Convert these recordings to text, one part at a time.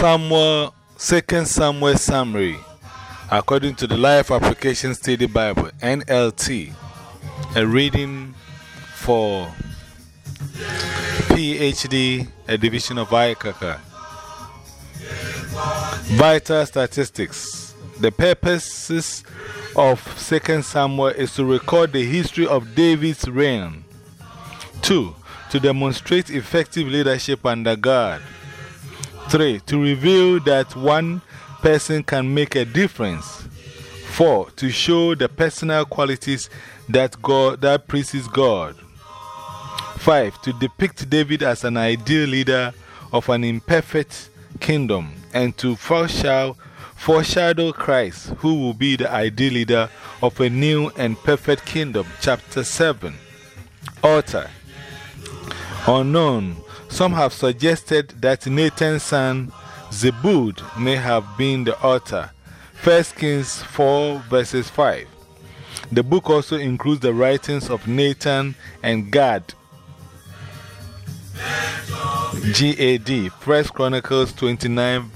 Samuel, 2 Samuel summary, according to the Life Application Study Bible, NLT, a reading for PhD, a division of ICACA. Vital statistics. The purposes of 2 Samuel is to record the history of David's reign. 2. To demonstrate effective leadership under God. 3. To reveal that one person can make a difference. 4. To show the personal qualities that, God, that pleases God. 5. To depict David as an ideal leader of an imperfect kingdom and to foreshadow, foreshadow Christ, who will be the ideal leader of a new and perfect kingdom. Chapter 7 Altar Unknown some have suggested that Nathan's son Zabud may have been the author. 1 Kings 4 verses 5. The book also includes the writings of Nathan and Gad. GAD, 1 Chronicles 29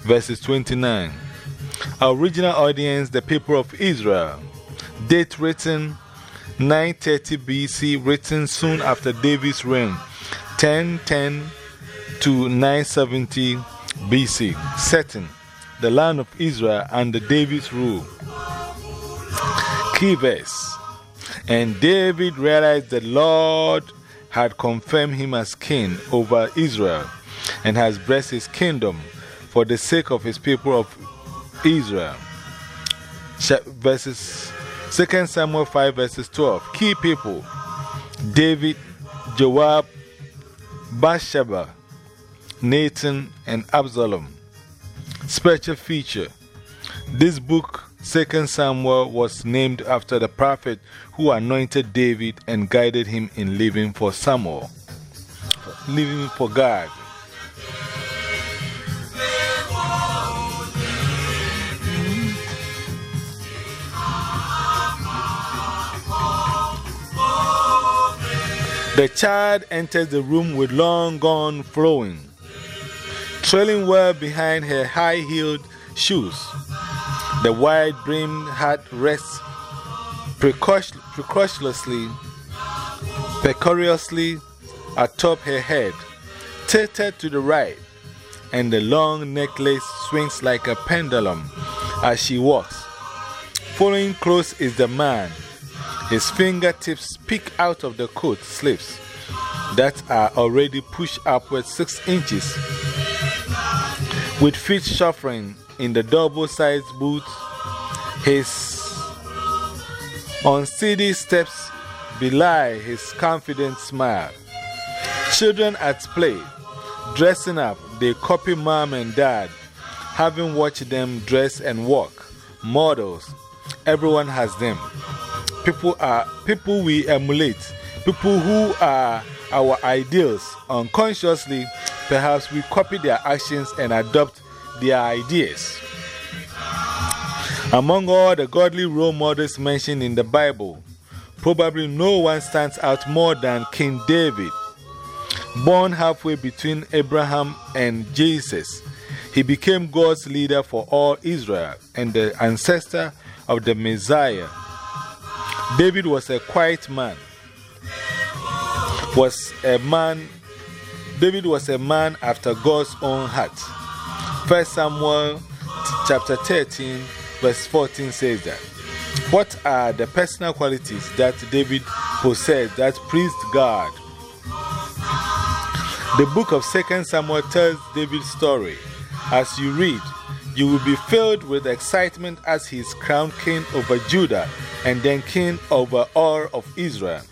verses 29. Our original audience, the people of Israel. Date written 930 BC, written soon after David's reign. 1010 to 970 BC. Setting the land of Israel under David's rule. Key verse. And David realized the Lord had confirmed him as king over Israel and has blessed his kingdom for the sake of his people of Israel. Verses 2 Samuel 5 verses 12. Key people David, Joab, Bathsheba, Nathan, and Absalom. Special feature This book, 2 Samuel, was named after the prophet who anointed David and guided him in living for Samuel, living for God. The child enters the room with long gown flowing, trailing well behind her high heeled shoes. The wide brimmed hat rests precociously, precariously atop her head, tilted to the right, and the long necklace swings like a pendulum as she walks. Following close is the man his fingertips peek out of the coat sleeves that are already pushed upward six inches. With feet shuffling in the double sized boots, his unsteady steps belie his confident smile. Children at play, dressing up, they copy mom and dad, having watched them dress and walk. Models, everyone has them people are people we emulate, people who are our ideals. Unconsciously, perhaps we copy their actions and adopt their ideas. Among all the godly role models mentioned in the Bible, probably no one stands out more than King David. Born halfway between Abraham and Jesus, he became God's leader for all Israel and the ancestor of the Messiah. David was a quiet man. Was a man, David was a man after God's own heart. 1 Samuel chapter 13, verse 14 says that. What are the personal qualities that David possessed that pleased God? The book of 2 Samuel tells David's story. As you read, you will be filled with excitement as he is crowned king over Judah and then king over all of Israel.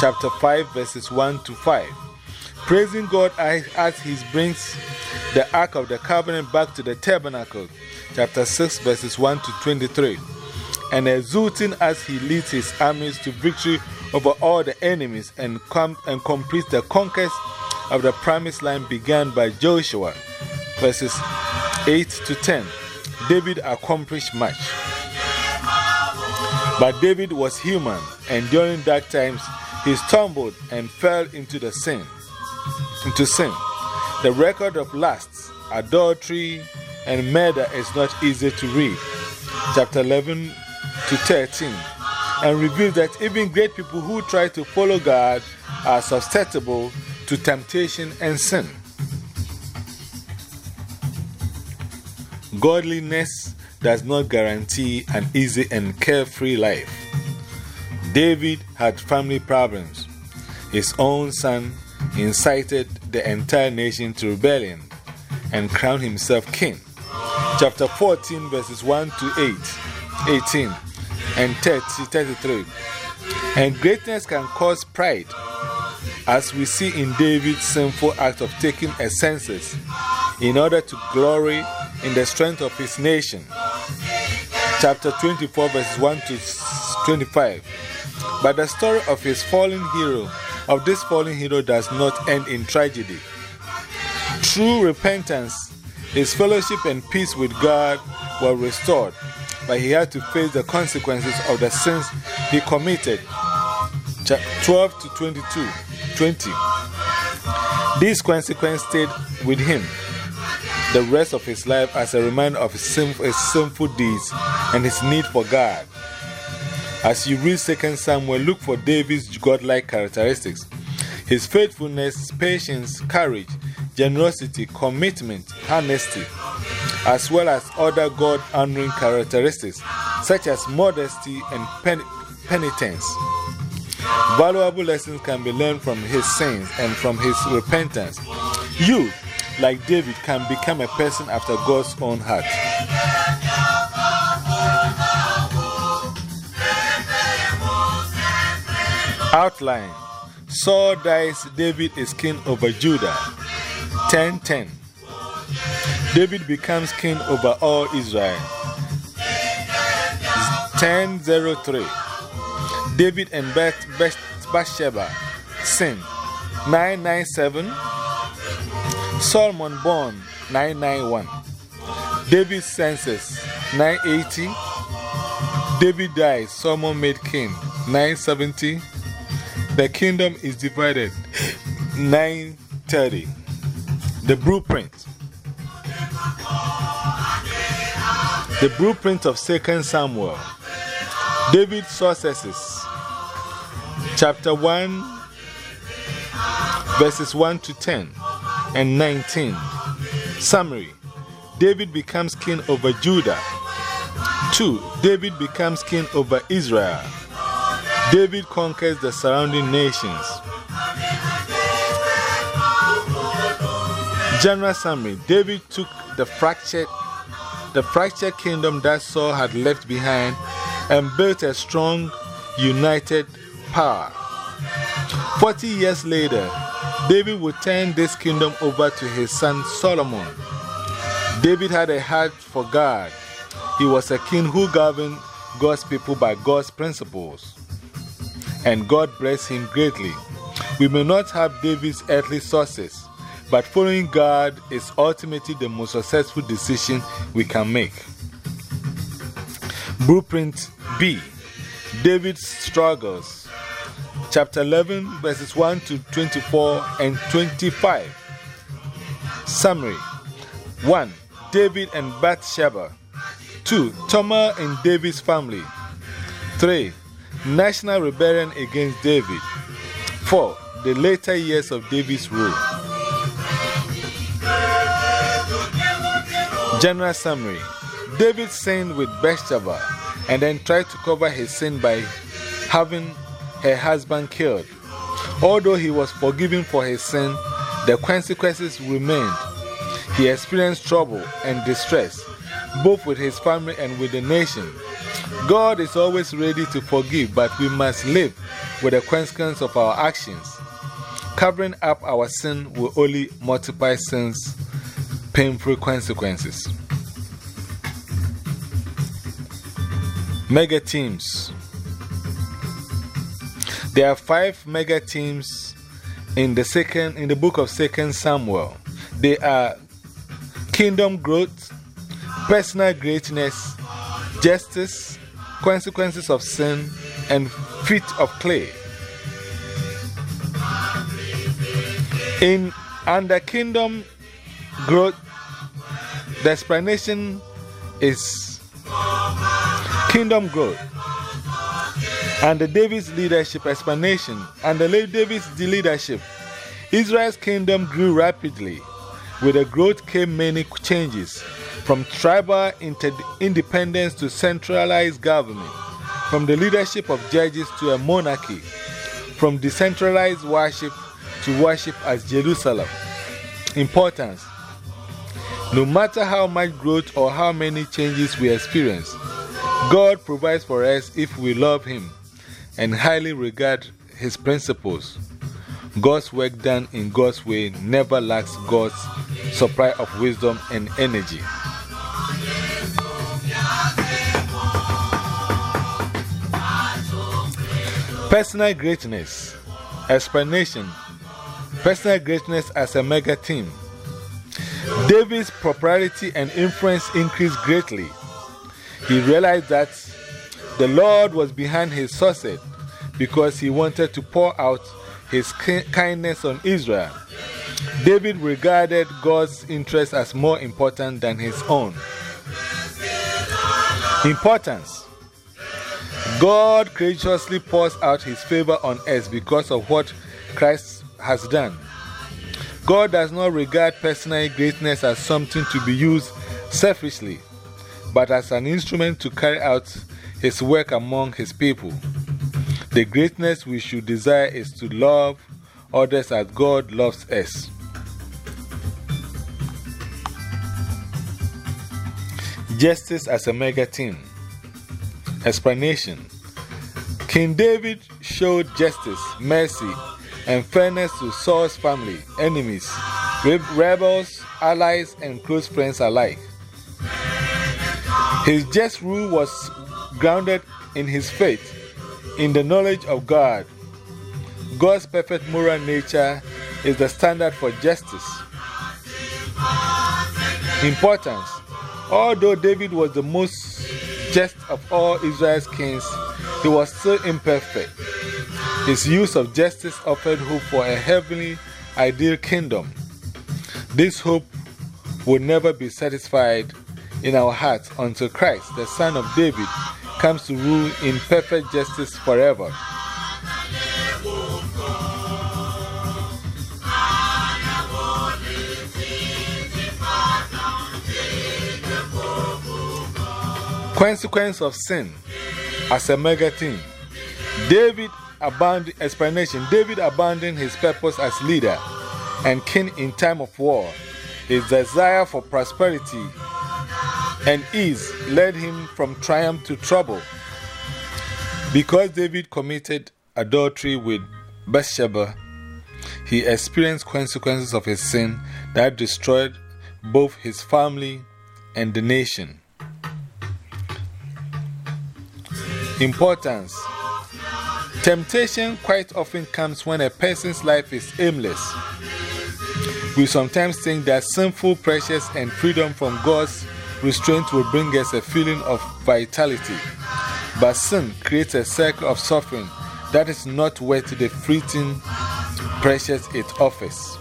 Chapter 5, verses 1 to 5. Praising God as he brings the Ark of the Covenant back to the tabernacle. Chapter 6, verses 1 to 23. And exulting as he leads his armies to victory over all the enemies and, com and completes the conquest of the promised land began by Joshua. Verses 8 to 10. David accomplished much. But David was human, and during dark times he stumbled and fell into the sin. Into sin. The record of lusts, adultery, and murder is not easy to read. Chapter 11 to 13. And reveals that even great people who try to follow God are susceptible to temptation and sin. Godliness does not guarantee an easy and carefree life. David had family problems. His own son incited the entire nation to rebellion and crowned himself king. Chapter 14, verses 1 to 8, 18, and 30, 33. And greatness can cause pride, as we see in David's sinful act of taking a census in order to glory in the strength of his nation. Chapter 24, verses 1 to 25. But the story of his fallen hero, of this fallen hero, does not end in tragedy. True repentance, his fellowship and peace with God were restored, but he had to face the consequences of the sins he committed. 12 to 22, 20. These consequences stayed with him the rest of his life as a reminder of his sinful, his sinful deeds and his need for God. As you read 2 Samuel, look for David's godlike characteristics his faithfulness, patience, courage, generosity, commitment, honesty, as well as other God honoring characteristics such as modesty and pen penitence. Valuable lessons can be learned from his sins and from his repentance. You, like David, can become a person after God's own heart. Outline Saul dies, David is king over Judah. 1010. David becomes king over all Israel. 1003. David and beth Bathsheba sin. 997. Solomon born 991. David census 980. David dies, Solomon made king 970. The kingdom is divided 930. The blueprint. The blueprint of 2 Samuel. David's successes. Chapter 1, verses 1 to 10 and 19. Summary David becomes king over Judah. 2. David becomes king over Israel. David conquers the surrounding nations. General summary David took the fractured, the fractured kingdom that Saul had left behind and built a strong, united power. Forty years later, David would turn this kingdom over to his son Solomon. David had a heart for God. He was a king who governed God's people by God's principles. And God blessed him greatly. We may not have David's earthly sources, but following God is ultimately the most successful decision we can make. Blueprint B David's struggles chapter 11, verses 1 to 24 and 25. Summary 1. David and Bathsheba. 2. Tamar and David's family. 3. National rebellion against David. 4. The later years of David's rule. General summary David sinned with Bathsheba and then tried to cover his sin by having her husband killed. Although he was forgiven for his sin, the consequences remained. He experienced trouble and distress, both with his family and with the nation. God is always ready to forgive, but we must live with the consequences of our actions. Covering up our sin will only multiply sin's painful consequences. Mega teams. There are five mega teams in the, second, in the book of 2 Samuel. They are kingdom growth, personal greatness, justice, consequences of sin, and feet of clay. In under kingdom growth, The explanation is kingdom growth. Under David's leadership explanation, under David's leadership, Israel's kingdom grew rapidly. With the growth came many changes, from tribal independence to centralized government, from the leadership of judges to a monarchy, from decentralized worship to worship as Jerusalem. Importance No matter how much growth or how many changes we experience, God provides for us if we love Him and highly regard His principles. God's work done in God's way never lacks God's supply of wisdom and energy. Personal greatness. Explanation Personal greatness as a mega team. David's popularity and influence increased greatly. He realized that the Lord was behind his success because he wanted to pour out his kindness on Israel. David regarded God's interest as more important than his own. Importance God graciously pours out his favor on us because of what Christ has done. God does not regard personal greatness as something to be used selfishly, but as an instrument to carry out his work among his people. The greatness we should desire is to love others as God loves us. Justice as a mega team. Explanation King David showed justice, mercy, and fairness to Saul's family, enemies, rebels, allies, and close friends alike. His just rule was grounded in his faith in the knowledge of God. God's perfect moral nature is the standard for justice. Importance Although David was the most just of all Israel's kings, he was still imperfect. His use of justice offered hope for a heavenly, ideal kingdom. This hope will never be satisfied in our hearts until Christ, the Son of David, comes to rule in perfect justice forever. Consequence of sin as a mega theme. David abandoned explanation. David abandoned his purpose as leader and king in time of war. His desire for prosperity and ease led him from triumph to trouble. Because David committed adultery with Bathsheba, he experienced consequences of his sin that destroyed both his family and the nation. Importance Temptation quite often comes when a person's life is aimless. We sometimes think that sinful pressures and freedom from God's restraint will bring us a feeling of vitality. But sin creates a circle of suffering that is not worth the fleeting pressures it offers.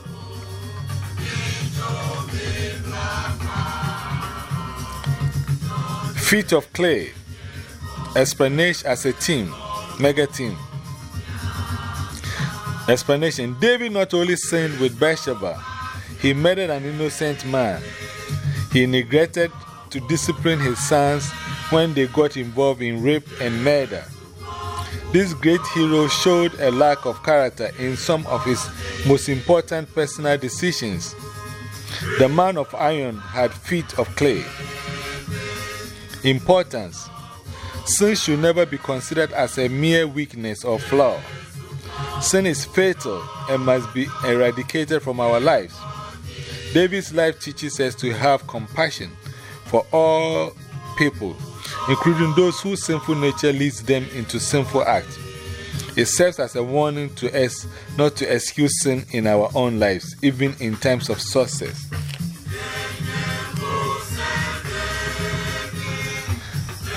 Feet of clay. Explanation as a team, mega team. Explanation David not only sinned with Bathsheba, he murdered an innocent man. He neglected to discipline his sons when they got involved in rape and murder. This great hero showed a lack of character in some of his most important personal decisions. The man of iron had feet of clay. Importance Sin should never be considered as a mere weakness or flaw. Sin is fatal and must be eradicated from our lives. David's life teaches us to have compassion for all people, including those whose sinful nature leads them into sinful acts. It serves as a warning to us not to excuse sin in our own lives, even in times of success.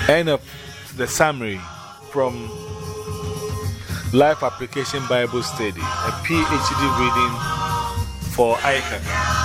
End of the summary from Life Application Bible Study, a PhD reading for ICACA.